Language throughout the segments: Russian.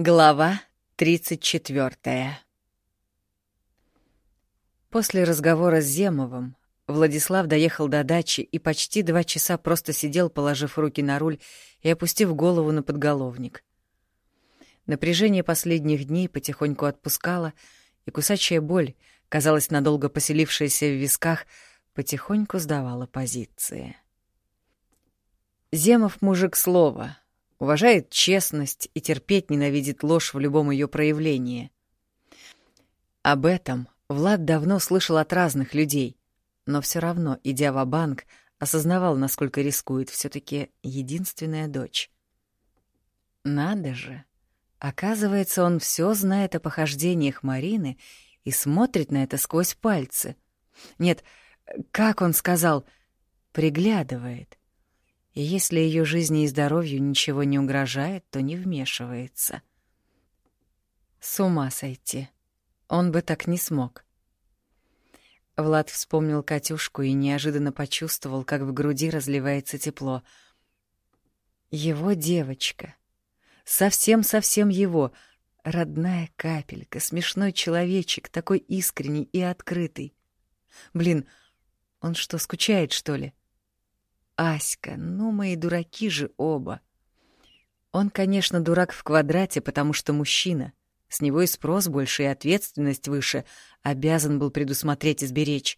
Глава 34 После разговора с Земовым Владислав доехал до дачи и почти два часа просто сидел, положив руки на руль и опустив голову на подголовник. Напряжение последних дней потихоньку отпускало, и кусачая боль, казалось, надолго поселившаяся в висках, потихоньку сдавала позиции. Земов мужик слова, уважает честность и терпеть ненавидит ложь в любом ее проявлении. Об этом Влад давно слышал от разных людей, но все равно, идя в банк осознавал, насколько рискует все таки единственная дочь. Надо же! Оказывается, он все знает о похождениях Марины и смотрит на это сквозь пальцы. Нет, как он сказал, приглядывает. И если ее жизни и здоровью ничего не угрожает, то не вмешивается. С ума сойти. Он бы так не смог. Влад вспомнил Катюшку и неожиданно почувствовал, как в груди разливается тепло. Его девочка. Совсем-совсем его. Родная капелька, смешной человечек, такой искренний и открытый. Блин, он что, скучает, что ли? Аська, ну мои дураки же оба. Он, конечно, дурак в квадрате, потому что мужчина. С него и спрос больше, и ответственность выше. Обязан был предусмотреть и сберечь.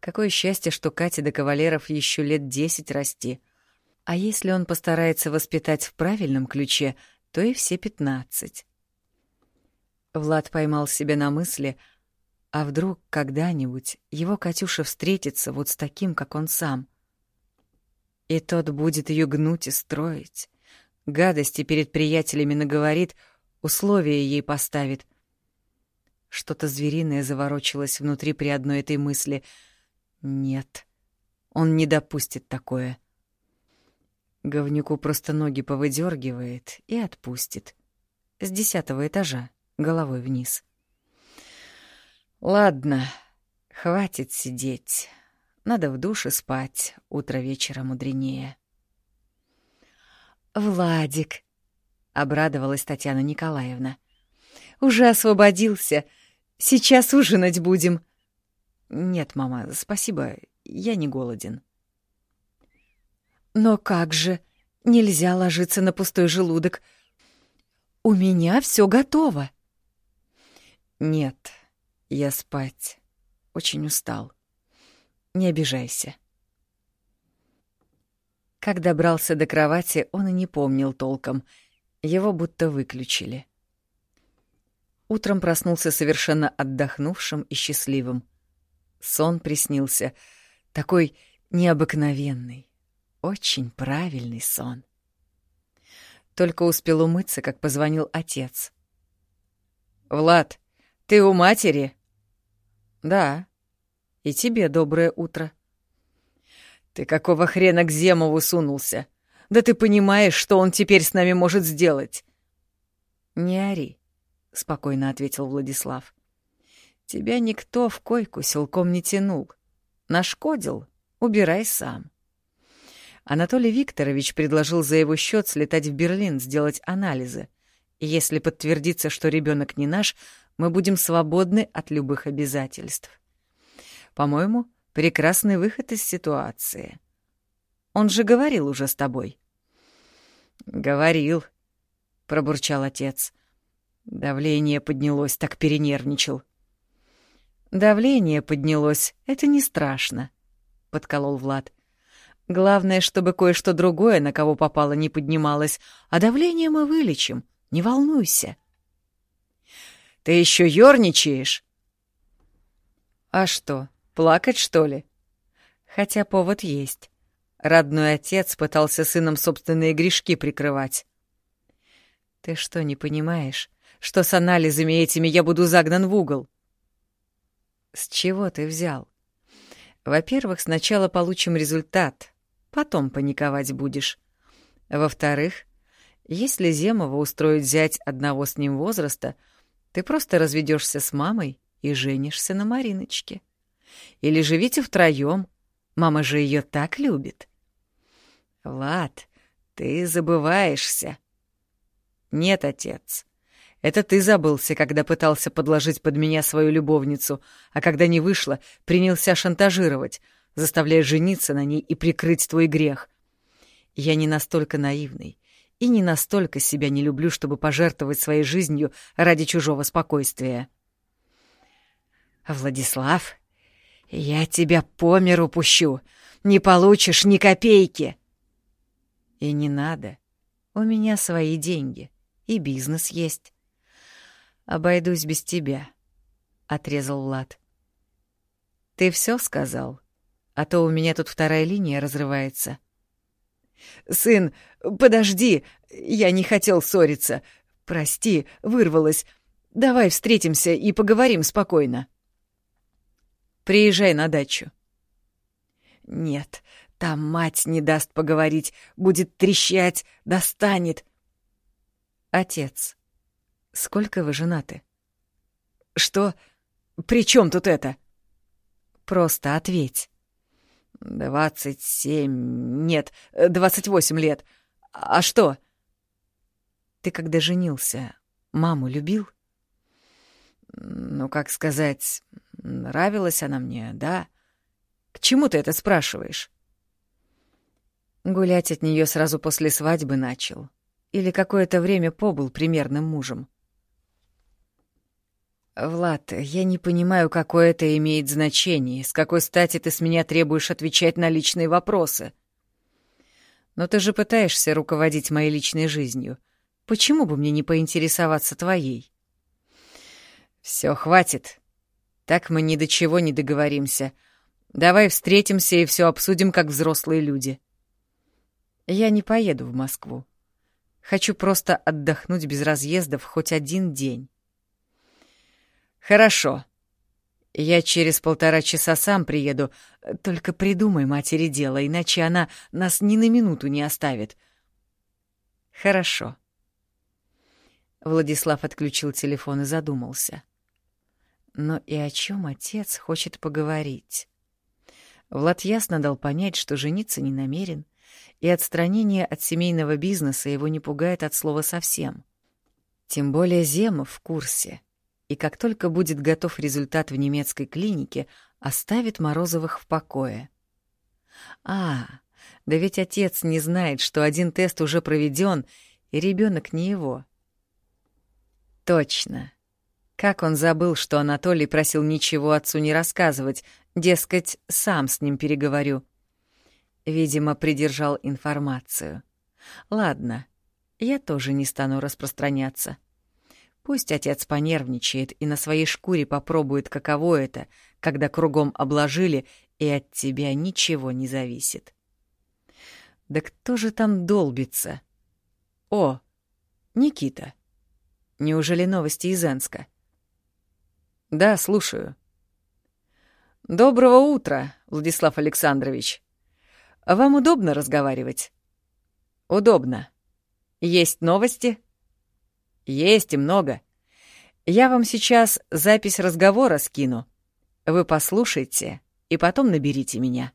Какое счастье, что Кате до кавалеров еще лет десять расти. А если он постарается воспитать в правильном ключе, то и все пятнадцать. Влад поймал себя на мысли, а вдруг когда-нибудь его Катюша встретится вот с таким, как он сам. И тот будет ее гнуть и строить. Гадости перед приятелями наговорит — условия ей поставит. Что-то звериное заворочилось внутри при одной этой мысли. Нет, он не допустит такое. Говнюку просто ноги повыдергивает и отпустит. С десятого этажа, головой вниз. Ладно, хватит сидеть. Надо в душе спать, утро вечера мудренее. «Владик!» обрадовалась Татьяна Николаевна. Уже освободился. Сейчас ужинать будем. Нет, мама, спасибо, я не голоден. Но как же? Нельзя ложиться на пустой желудок. У меня все готово. Нет, я спать. Очень устал. Не обижайся. Как добрался до кровати, он и не помнил толком — его будто выключили. Утром проснулся совершенно отдохнувшим и счастливым. Сон приснился. Такой необыкновенный, очень правильный сон. Только успел умыться, как позвонил отец. «Влад, ты у матери?» «Да. И тебе доброе утро». «Ты какого хрена к Земову сунулся? Да ты понимаешь, что он теперь с нами может сделать?» «Не ори», — спокойно ответил Владислав. «Тебя никто в койку силком не тянул. Нашкодил — убирай сам». Анатолий Викторович предложил за его счет слетать в Берлин, сделать анализы. И если подтвердится, что ребенок не наш, мы будем свободны от любых обязательств. По-моему, прекрасный выход из ситуации. Он же говорил уже с тобой. Говорил, пробурчал отец. Давление поднялось, так перенервничал. Давление поднялось, это не страшно, подколол Влад. Главное, чтобы кое-что другое, на кого попало, не поднималось, а давление мы вылечим. Не волнуйся. Ты еще ёрничаешь? А что, плакать, что ли? Хотя повод есть. Родной отец пытался сыном собственные грешки прикрывать. Ты что, не понимаешь, что с анализами этими я буду загнан в угол? С чего ты взял? Во-первых, сначала получим результат, потом паниковать будешь. Во-вторых, если Земова устроить взять одного с ним возраста, ты просто разведешься с мамой и женишься на Мариночке. Или живите втроем, мама же ее так любит. — «Влад, ты забываешься». «Нет, отец, Это ты забылся, когда пытался подложить под меня свою любовницу, а когда не вышло, принялся шантажировать, заставляя жениться на ней и прикрыть твой грех. Я не настолько наивный и не настолько себя не люблю, чтобы пожертвовать своей жизнью ради чужого спокойствия. Владислав, я тебя по миру пущу, не получишь ни копейки. И не надо, у меня свои деньги, и бизнес есть. Обойдусь без тебя, — отрезал Влад. Ты все сказал? А то у меня тут вторая линия разрывается. «Сын, подожди, я не хотел ссориться. Прости, вырвалась. Давай встретимся и поговорим спокойно». «Приезжай на дачу». «Нет, там мать не даст поговорить, будет трещать, достанет». «Отец, сколько вы женаты?» «Что? При чем тут это?» «Просто ответь». «Двадцать семь... Нет, двадцать восемь лет. А что?» «Ты когда женился, маму любил?» «Ну, как сказать, нравилась она мне, да? К чему ты это спрашиваешь?» Гулять от нее сразу после свадьбы начал. Или какое-то время побыл примерным мужем. «Влад, я не понимаю, какое это имеет значение, с какой стати ты с меня требуешь отвечать на личные вопросы. Но ты же пытаешься руководить моей личной жизнью. Почему бы мне не поинтересоваться твоей?» «Все, хватит. Так мы ни до чего не договоримся. Давай встретимся и все обсудим, как взрослые люди». «Я не поеду в Москву. Хочу просто отдохнуть без разъездов хоть один день». «Хорошо. Я через полтора часа сам приеду. Только придумай матери дело, иначе она нас ни на минуту не оставит». «Хорошо». Владислав отключил телефон и задумался. Но и о чем отец хочет поговорить? Влад ясно дал понять, что жениться не намерен, и отстранение от семейного бизнеса его не пугает от слова совсем. Тем более Зема в курсе — и как только будет готов результат в немецкой клинике, оставит Морозовых в покое. А, да ведь отец не знает, что один тест уже проведен, и ребенок не его. Точно. Как он забыл, что Анатолий просил ничего отцу не рассказывать, дескать, сам с ним переговорю. Видимо, придержал информацию. Ладно, я тоже не стану распространяться. Пусть отец понервничает и на своей шкуре попробует, каково это, когда кругом обложили, и от тебя ничего не зависит. Да кто же там долбится? О, Никита. Неужели новости из Энска? Да, слушаю. Доброго утра, Владислав Александрович. Вам удобно разговаривать? Удобно. Есть новости? — есть и много. Я вам сейчас запись разговора скину. Вы послушайте и потом наберите меня.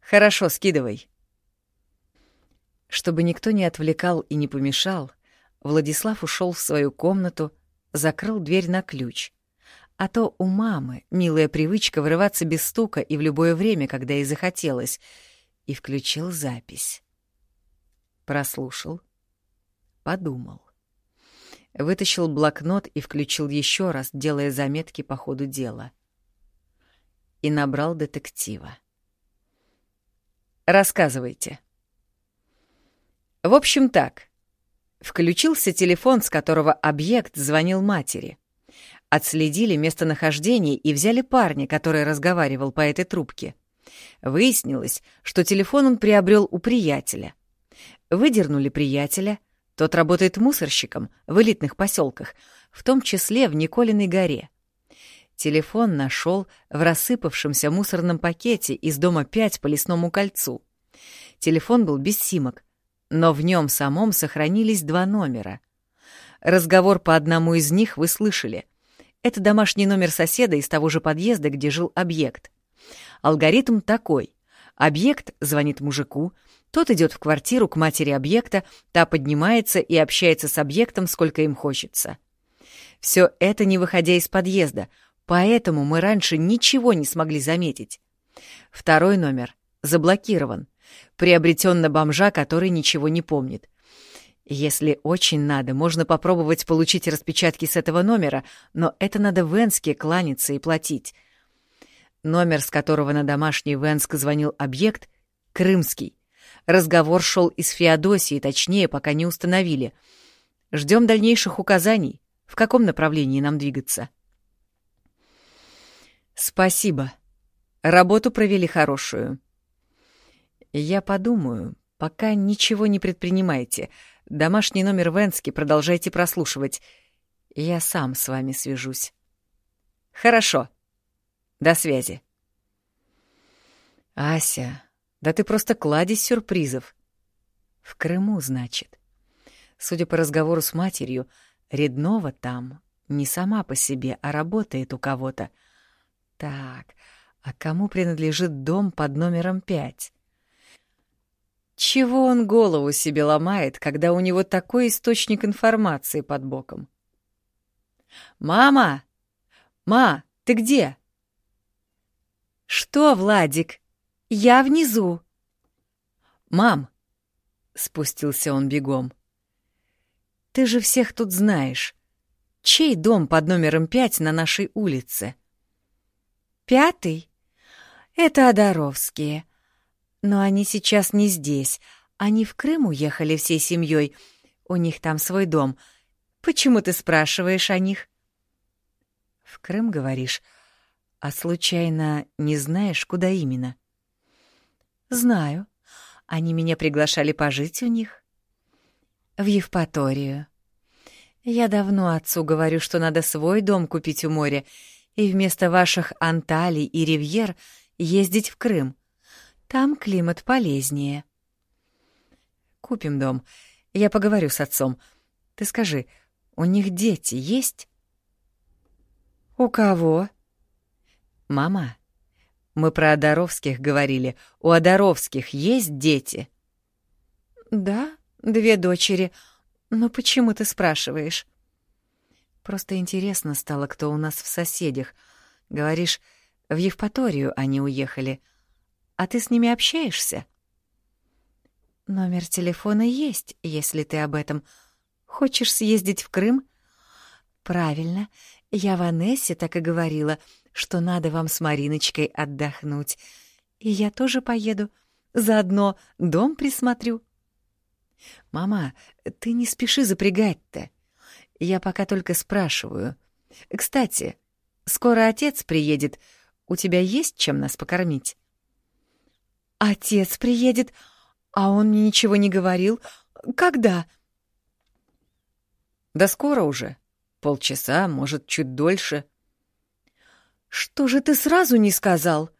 Хорошо, скидывай. Чтобы никто не отвлекал и не помешал, Владислав ушел в свою комнату, закрыл дверь на ключ. А то у мамы милая привычка вырываться без стука и в любое время, когда ей захотелось, и включил запись. Прослушал, подумал вытащил блокнот и включил еще раз, делая заметки по ходу дела. И набрал детектива. «Рассказывайте». В общем так. Включился телефон, с которого объект звонил матери. Отследили местонахождение и взяли парня, который разговаривал по этой трубке. Выяснилось, что телефон он приобрел у приятеля. Выдернули приятеля — тот работает мусорщиком в элитных поселках, в том числе в Николиной горе. Телефон нашел в рассыпавшемся мусорном пакете из дома 5 по лесному кольцу. Телефон был без симок, но в нем самом сохранились два номера. Разговор по одному из них вы слышали. Это домашний номер соседа из того же подъезда, где жил объект. Алгоритм такой. Объект звонит мужику, Тот идет в квартиру к матери объекта, та поднимается и общается с объектом, сколько им хочется. Все это не выходя из подъезда, поэтому мы раньше ничего не смогли заметить. Второй номер заблокирован, приобретен на бомжа, который ничего не помнит. Если очень надо, можно попробовать получить распечатки с этого номера, но это надо в Энске кланяться и платить. Номер, с которого на домашний Венск звонил объект, — крымский. Разговор шел из Феодосии, точнее, пока не установили. Ждем дальнейших указаний, в каком направлении нам двигаться. Спасибо. Работу провели хорошую. Я подумаю, пока ничего не предпринимайте — Домашний номер Венски продолжайте прослушивать. Я сам с вами свяжусь. Хорошо. До связи. Ася, да ты просто кладезь сюрпризов. В Крыму, значит. Судя по разговору с матерью, Реднова там не сама по себе, а работает у кого-то. Так, а кому принадлежит дом под номером пять? Чего он голову себе ломает, когда у него такой источник информации под боком? «Мама! Ма, ты где?» «Что, Владик? Я внизу». «Мам!» — спустился он бегом. «Ты же всех тут знаешь. Чей дом под номером пять на нашей улице?» «Пятый? Это Одаровские. Но они сейчас не здесь. Они в Крым уехали всей семьей. У них там свой дом. Почему ты спрашиваешь о них? В Крым, говоришь? А случайно не знаешь, куда именно? Знаю. Они меня приглашали пожить у них. В Евпаторию. Я давно отцу говорю, что надо свой дом купить у моря и вместо ваших Анталий и Ривьер ездить в Крым. Там климат полезнее. Купим дом. Я поговорю с отцом. Ты скажи, у них дети есть? У кого? Мама, мы про Одаровских говорили. У Одаровских есть дети? Да, две дочери. Но почему ты спрашиваешь? Просто интересно стало, кто у нас в соседях. Говоришь, в Евпаторию они уехали. А ты с ними общаешься? Номер телефона есть, если ты об этом. Хочешь съездить в Крым? Правильно. Я Ванессе так и говорила, что надо вам с Мариночкой отдохнуть. И я тоже поеду. Заодно дом присмотрю. Мама, ты не спеши запрягать-то. Я пока только спрашиваю. Кстати, скоро отец приедет. У тебя есть чем нас покормить? Отец приедет, а он мне ничего не говорил. Когда? Да скоро уже. Полчаса, может, чуть дольше. Что же ты сразу не сказал?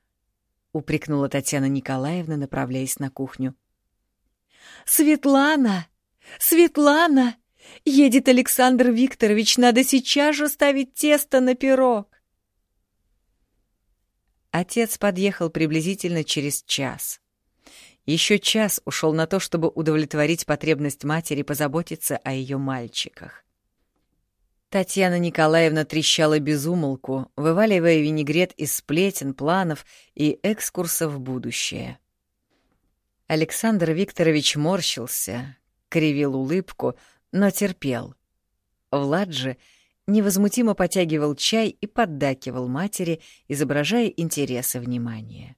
упрекнула Татьяна Николаевна, направляясь на кухню. Светлана! Светлана! Едет Александр Викторович, надо сейчас же ставить тесто на пирог. Отец подъехал приблизительно через час. Еще час ушел на то, чтобы удовлетворить потребность матери позаботиться о ее мальчиках. Татьяна Николаевна трещала без умолку, вываливая винегрет из сплетен, планов и экскурсов в будущее. Александр Викторович морщился, кривил улыбку, но терпел. Влад же — невозмутимо потягивал чай и поддакивал матери, изображая интерес и внимание.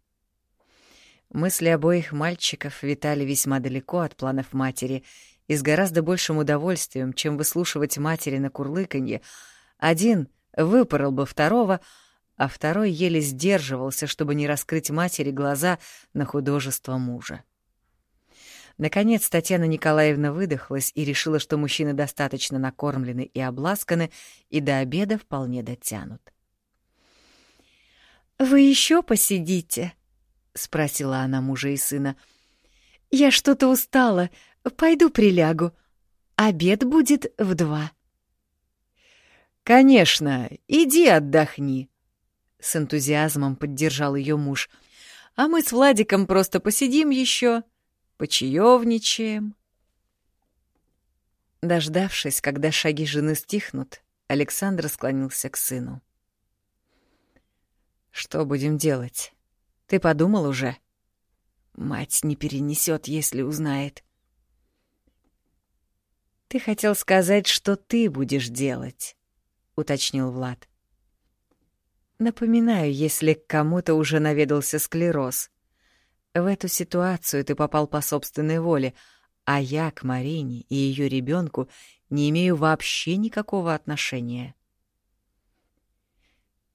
Мысли обоих мальчиков витали весьма далеко от планов матери и с гораздо большим удовольствием, чем выслушивать матери на курлыканье. Один выпорол бы второго, а второй еле сдерживался, чтобы не раскрыть матери глаза на художество мужа. Наконец Татьяна Николаевна выдохлась и решила, что мужчины достаточно накормлены и обласканы, и до обеда вполне дотянут. «Вы еще посидите?» — спросила она мужа и сына. «Я что-то устала. Пойду прилягу. Обед будет в два». «Конечно, иди отдохни», — с энтузиазмом поддержал ее муж. «А мы с Владиком просто посидим еще почаевничаем. Дождавшись, когда шаги жены стихнут, Александр склонился к сыну. «Что будем делать? Ты подумал уже?» «Мать не перенесет, если узнает». «Ты хотел сказать, что ты будешь делать», — уточнил Влад. «Напоминаю, если к кому-то уже наведался склероз. В эту ситуацию ты попал по собственной воле, а я к Марине и ее ребенку не имею вообще никакого отношения.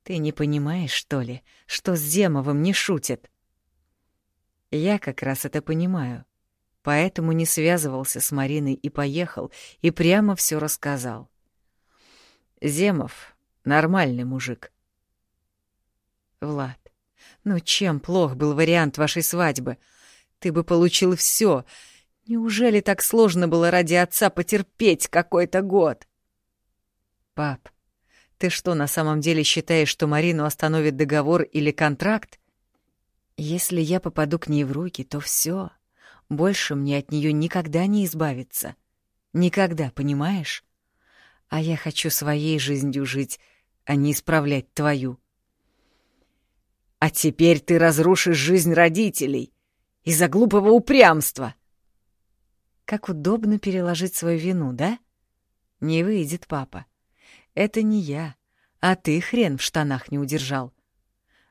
Ты не понимаешь, что ли, что с Земовым не шутят? Я как раз это понимаю, поэтому не связывался с Мариной и поехал, и прямо все рассказал. Земов — нормальный мужик. Влад, ну чем плох был вариант вашей свадьбы? Ты бы получил все — Неужели так сложно было ради отца потерпеть какой-то год? Пап, ты что, на самом деле считаешь, что Марину остановит договор или контракт? Если я попаду к ней в руки, то все. Больше мне от нее никогда не избавиться. Никогда, понимаешь? А я хочу своей жизнью жить, а не исправлять твою. А теперь ты разрушишь жизнь родителей из-за глупого упрямства. Как удобно переложить свою вину, да? Не выйдет, папа. Это не я, а ты хрен в штанах не удержал.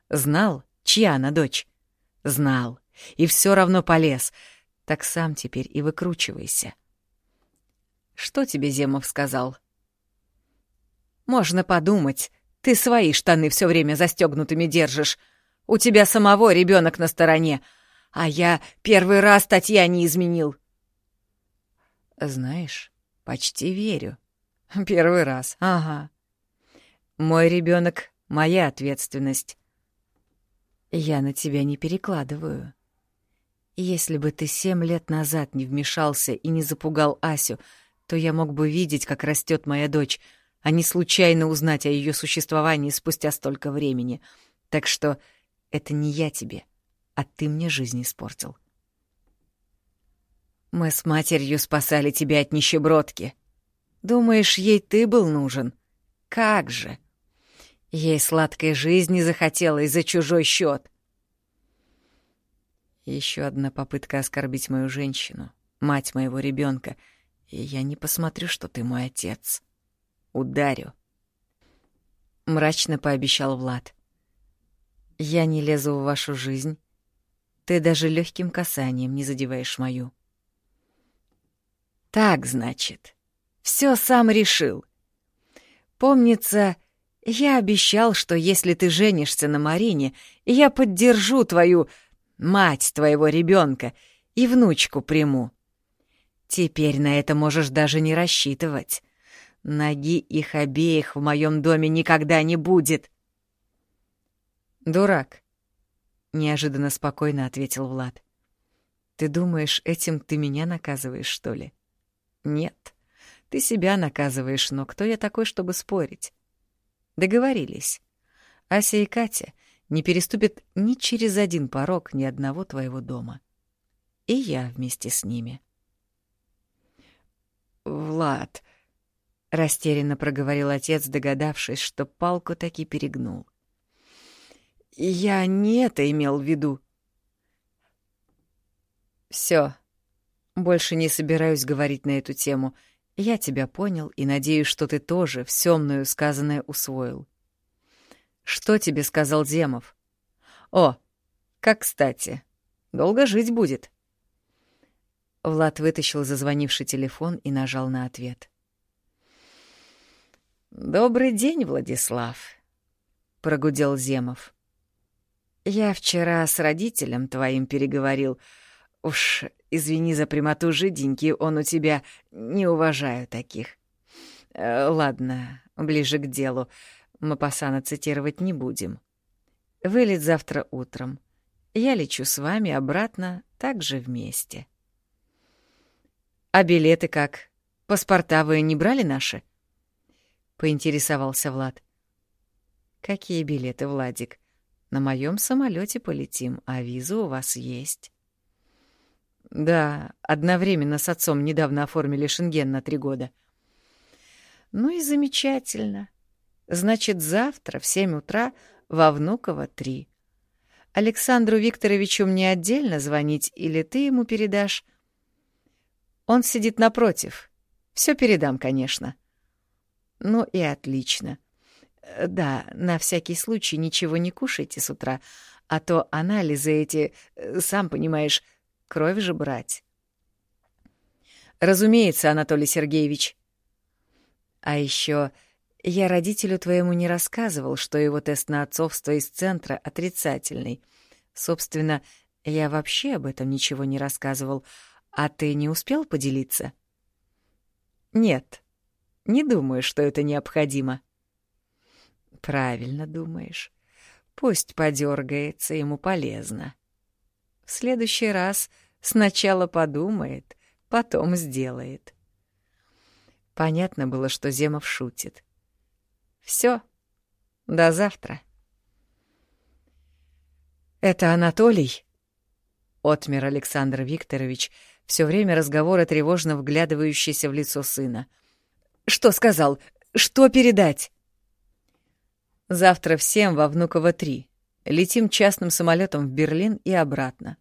Знал, чья она дочь? Знал. И все равно полез. Так сам теперь и выкручивайся. Что тебе Земов сказал? Можно подумать, ты свои штаны все время застегнутыми держишь. У тебя самого ребенок на стороне, а я первый раз Татьяне изменил. Знаешь, почти верю. Первый раз, ага. Мой ребенок — моя ответственность. Я на тебя не перекладываю. Если бы ты семь лет назад не вмешался и не запугал Асю, то я мог бы видеть, как растет моя дочь, а не случайно узнать о ее существовании спустя столько времени. Так что это не я тебе, а ты мне жизнь испортил. Мы с матерью спасали тебя от нищебродки. Думаешь, ей ты был нужен? Как же! Ей сладкой жизни захотелось за чужой счет. Еще одна попытка оскорбить мою женщину, мать моего ребенка, и я не посмотрю, что ты мой отец. Ударю. Мрачно пообещал Влад. Я не лезу в вашу жизнь. Ты даже легким касанием не задеваешь мою. Так, значит. Все сам решил. Помнится, я обещал, что если ты женишься на Марине, я поддержу твою мать твоего ребенка и внучку приму. Теперь на это можешь даже не рассчитывать. Ноги их обеих в моем доме никогда не будет. Дурак, неожиданно спокойно ответил Влад. Ты думаешь, этим ты меня наказываешь, что ли? Нет. Ты себя наказываешь, но кто я такой, чтобы спорить? Договорились. Ася и Катя не переступят ни через один порог ни одного твоего дома. И я вместе с ними. «Влад», — растерянно проговорил отец, догадавшись, что палку таки перегнул. «Я не это имел в виду». «Всё, больше не собираюсь говорить на эту тему. Я тебя понял и надеюсь, что ты тоже все мною сказанное усвоил. Что тебе сказал Земов? О, как кстати. Долго жить будет. Влад вытащил зазвонивший телефон и нажал на ответ. «Добрый день, Владислав», — прогудел Земов. «Я вчера с родителем твоим переговорил. Уж извини за прямоту, жиденький, он у тебя... Не уважаю таких. Э, ладно, ближе к делу. Мапасана цитировать не будем. Вылет завтра утром. Я лечу с вами обратно, также вместе. А билеты как? Паспорта вы не брали наши? Поинтересовался Влад. Какие билеты, Владик? На моем самолете полетим, а виза у вас есть. Да, одновременно с отцом недавно оформили шенген на три года. Ну и замечательно. Значит, завтра в семь утра во Внуково три. Александру Викторовичу мне отдельно звонить или ты ему передашь? Он сидит напротив. Все передам, конечно. Ну и отлично. Да, на всякий случай ничего не кушайте с утра, а то анализы эти, э, сам понимаешь, кровь же брать. Разумеется, Анатолий Сергеевич. А еще я родителю твоему не рассказывал, что его тест на отцовство из центра отрицательный. Собственно, я вообще об этом ничего не рассказывал. А ты не успел поделиться? Нет, не думаю, что это необходимо. Правильно думаешь. Пусть подергается, ему полезно. В следующий раз сначала подумает, потом сделает. Понятно было, что Земов шутит. Все, до завтра. Это Анатолий? Отмер Александр Викторович, все время разговора тревожно вглядывающийся в лицо сына. Что сказал? Что передать? Завтра всем во Внуково 3. Летим частным самолетом в Берлин и обратно.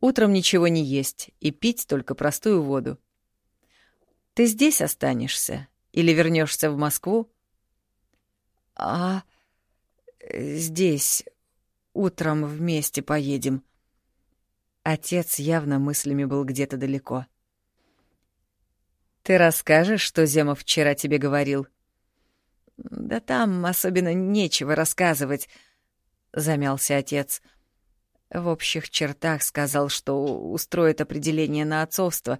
Утром ничего не есть и пить только простую воду. Ты здесь останешься или вернешься в Москву? А здесь утром вместе поедем. Отец явно мыслями был где-то далеко. Ты расскажешь, что Земов вчера тебе говорил? «Да там особенно нечего рассказывать», — замялся отец. В общих чертах сказал, что устроит определение на отцовство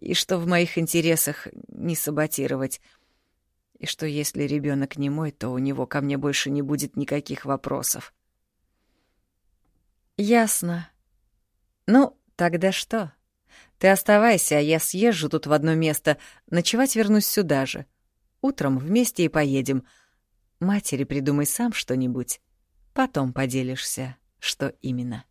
и что в моих интересах не саботировать, и что если ребенок не мой, то у него ко мне больше не будет никаких вопросов. «Ясно. Ну, тогда что? Ты оставайся, а я съезжу тут в одно место, ночевать вернусь сюда же». Утром вместе и поедем. Матери придумай сам что-нибудь. Потом поделишься, что именно.